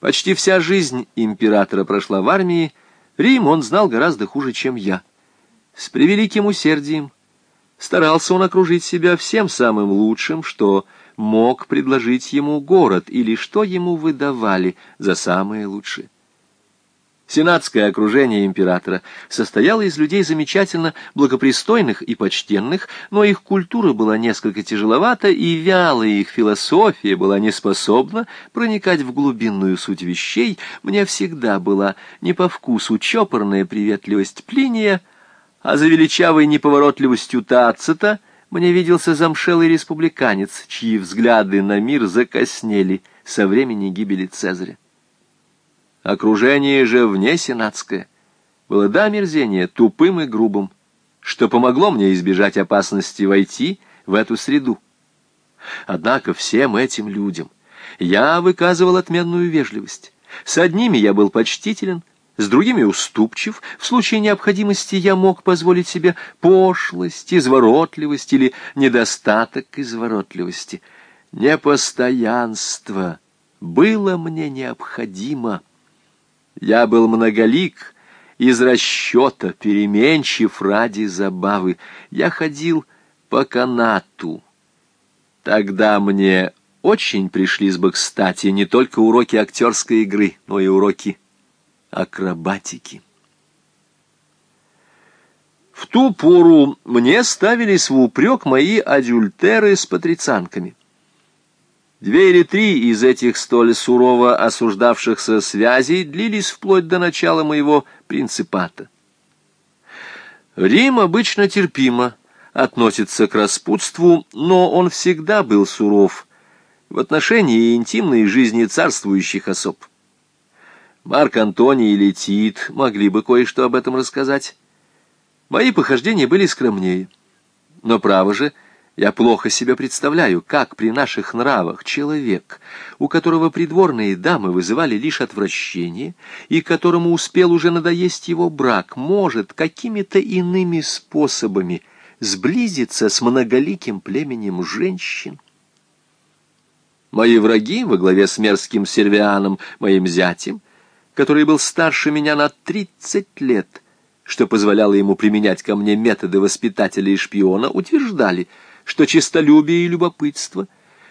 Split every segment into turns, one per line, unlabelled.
Почти вся жизнь императора прошла в армии, Рим он знал гораздо хуже, чем я. С превеликим усердием старался он окружить себя всем самым лучшим, что мог предложить ему город или что ему выдавали за самое лучшее. Сенатское окружение императора состояло из людей замечательно благопристойных и почтенных, но их культура была несколько тяжеловата, и вялая их философия была неспособна проникать в глубинную суть вещей. Мне всегда была не по вкусу чопорная приветливость Плиния, а за величавой неповоротливостью Тацита мне виделся замшелый республиканец, чьи взгляды на мир закоснели со времени гибели Цезаря. Окружение же вне сенатское было до мерзения тупым и грубым, что помогло мне избежать опасности войти в эту среду. Однако всем этим людям я выказывал отменную вежливость. С одними я был почтителен, с другими уступчив. В случае необходимости я мог позволить себе пошлость, изворотливость или недостаток изворотливости. Непостоянство было мне необходимо. Я был многолик, из расчета, переменчив ради забавы. Я ходил по канату. Тогда мне очень пришлись бы кстати не только уроки актерской игры, но и уроки акробатики. В ту пору мне ставились в упрек мои адюльтеры с патрицианками. Две или три из этих столь сурово осуждавшихся связей длились вплоть до начала моего принципата. Рим обычно терпимо относится к распутству, но он всегда был суров в отношении интимной жизни царствующих особ. Марк Антоний или Тит могли бы кое-что об этом рассказать. Мои похождения были скромнее. Но, право же, — я плохо себе представляю, как при наших нравах человек, у которого придворные дамы вызывали лишь отвращение, и которому успел уже надоесть его брак, может какими-то иными способами сблизиться с многоликим племенем женщин. Мои враги во главе с мерзким сервианом, моим зятем, который был старше меня на тридцать лет, что позволяло ему применять ко мне методы воспитателя и шпиона, утверждали — что честолюбие и любопытство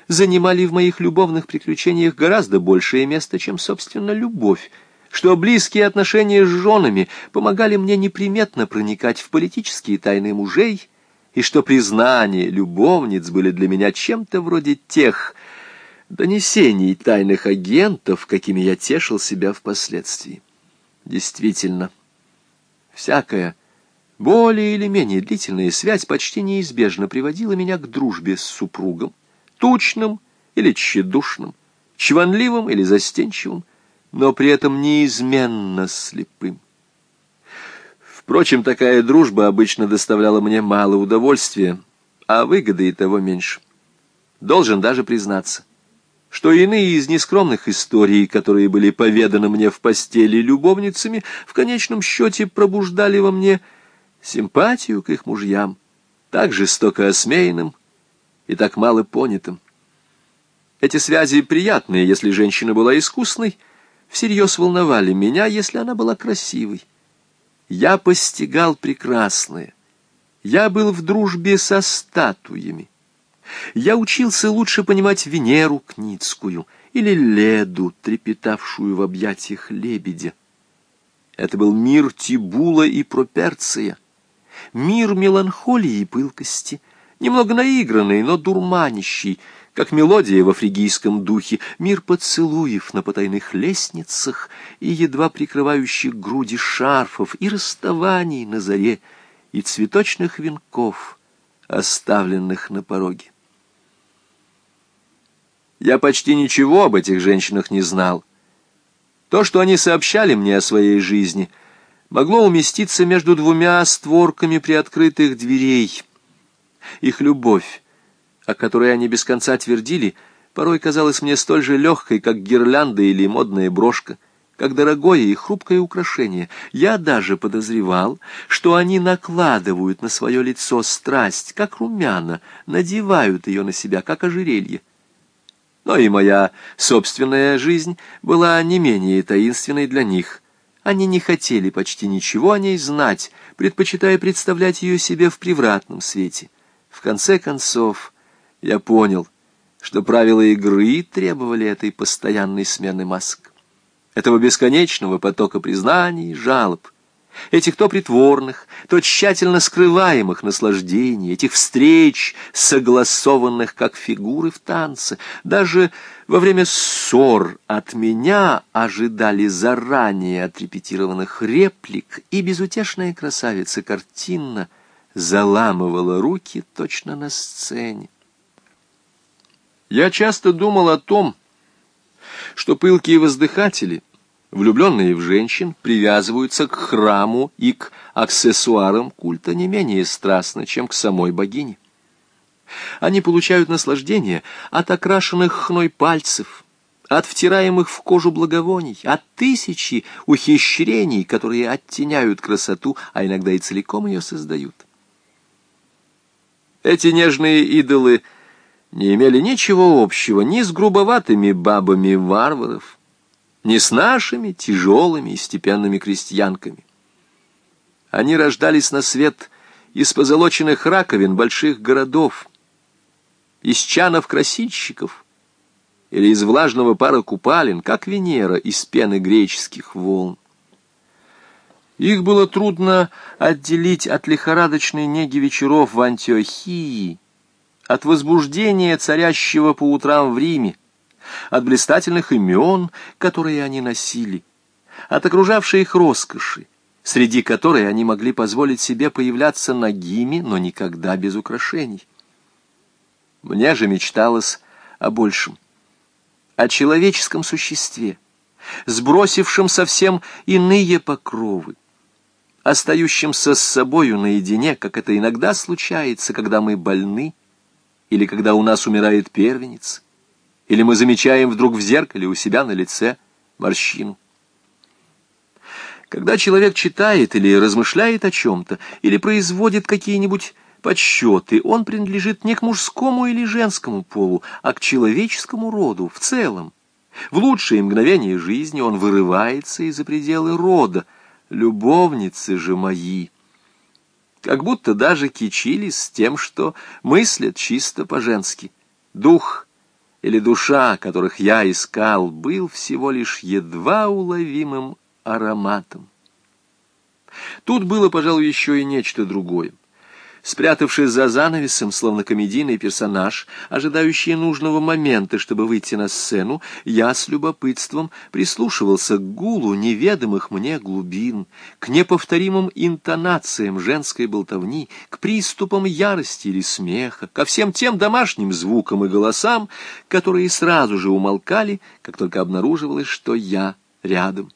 занимали в моих любовных приключениях гораздо большее место, чем, собственно, любовь, что близкие отношения с женами помогали мне неприметно проникать в политические тайны мужей, и что признания любовниц были для меня чем-то вроде тех донесений тайных агентов, какими я тешил себя впоследствии. Действительно, всякое более или менее длительная связь почти неизбежно приводила меня к дружбе с супругом, тучным или тщедушным, чванливым или застенчивым, но при этом неизменно слепым. Впрочем, такая дружба обычно доставляла мне мало удовольствия, а выгоды и того меньше. Должен даже признаться, что иные из нескромных историй, которые были поведаны мне в постели любовницами, в конечном счете пробуждали во мне симпатию к их мужьям, так жестоко осмеянным и так мало понятым. Эти связи приятные, если женщина была искусной, всерьез волновали меня, если она была красивой. Я постигал прекрасное. Я был в дружбе со статуями. Я учился лучше понимать Венеру Кницкую или Леду, трепетавшую в объятиях лебедя. Это был мир Тибула и Проперция — мир меланхолии и пылкости, немного наигранный, но дурманящий, как мелодия в афригийском духе, мир поцелуев на потайных лестницах и едва прикрывающих груди шарфов, и расставаний на заре, и цветочных венков, оставленных на пороге. Я почти ничего об этих женщинах не знал. То, что они сообщали мне о своей жизни — могло уместиться между двумя створками приоткрытых дверей. Их любовь, о которой они без конца твердили, порой казалась мне столь же легкой, как гирлянда или модная брошка, как дорогое и хрупкое украшение. Я даже подозревал, что они накладывают на свое лицо страсть, как румяна, надевают ее на себя, как ожерелье. но и моя собственная жизнь была не менее таинственной для них. Они не хотели почти ничего о ней знать, предпочитая представлять ее себе в превратном свете. В конце концов, я понял, что правила игры требовали этой постоянной смены масок, этого бесконечного потока признаний и жалоб — этих то притворных, то тщательно скрываемых наслаждений, этих встреч, согласованных как фигуры в танце. Даже во время ссор от меня ожидали заранее отрепетированных реплик, и безутешная красавица картинно заламывала руки точно на сцене. Я часто думал о том, что пылкие воздыхатели — Влюбленные в женщин привязываются к храму и к аксессуарам культа не менее страстно, чем к самой богине. Они получают наслаждение от окрашенных хной пальцев, от втираемых в кожу благовоний, от тысячи ухищрений, которые оттеняют красоту, а иногда и целиком ее создают. Эти нежные идолы не имели ничего общего ни с грубоватыми бабами варваров, не с нашими тяжелыми и степенными крестьянками. Они рождались на свет из позолоченных раковин больших городов, из чанов-красильщиков или из влажного пара купалин, как Венера из пены греческих волн. Их было трудно отделить от лихорадочной неги вечеров в Антиохии, от возбуждения, царящего по утрам в Риме, от блистательных имен, которые они носили, от окружавшей их роскоши, среди которой они могли позволить себе появляться нагими, но никогда без украшений. Мне же мечталось о большем, о человеческом существе, сбросившем совсем иные покровы, остающимся с собою наедине, как это иногда случается, когда мы больны или когда у нас умирает первенец или мы замечаем вдруг в зеркале у себя на лице морщину. Когда человек читает или размышляет о чем-то, или производит какие-нибудь подсчеты, он принадлежит не к мужскому или женскому полу, а к человеческому роду в целом. В лучшие мгновения жизни он вырывается из-за пределы рода. Любовницы же мои, как будто даже кичились с тем, что мыслят чисто по-женски. Дух или душа, которых я искал, был всего лишь едва уловимым ароматом. Тут было, пожалуй, еще и нечто другое. Спрятавшись за занавесом, словно комедийный персонаж, ожидающий нужного момента, чтобы выйти на сцену, я с любопытством прислушивался к гулу неведомых мне глубин, к неповторимым интонациям женской болтовни, к приступам ярости или смеха, ко всем тем домашним звукам и голосам, которые сразу же умолкали, как только обнаруживалось, что я рядом.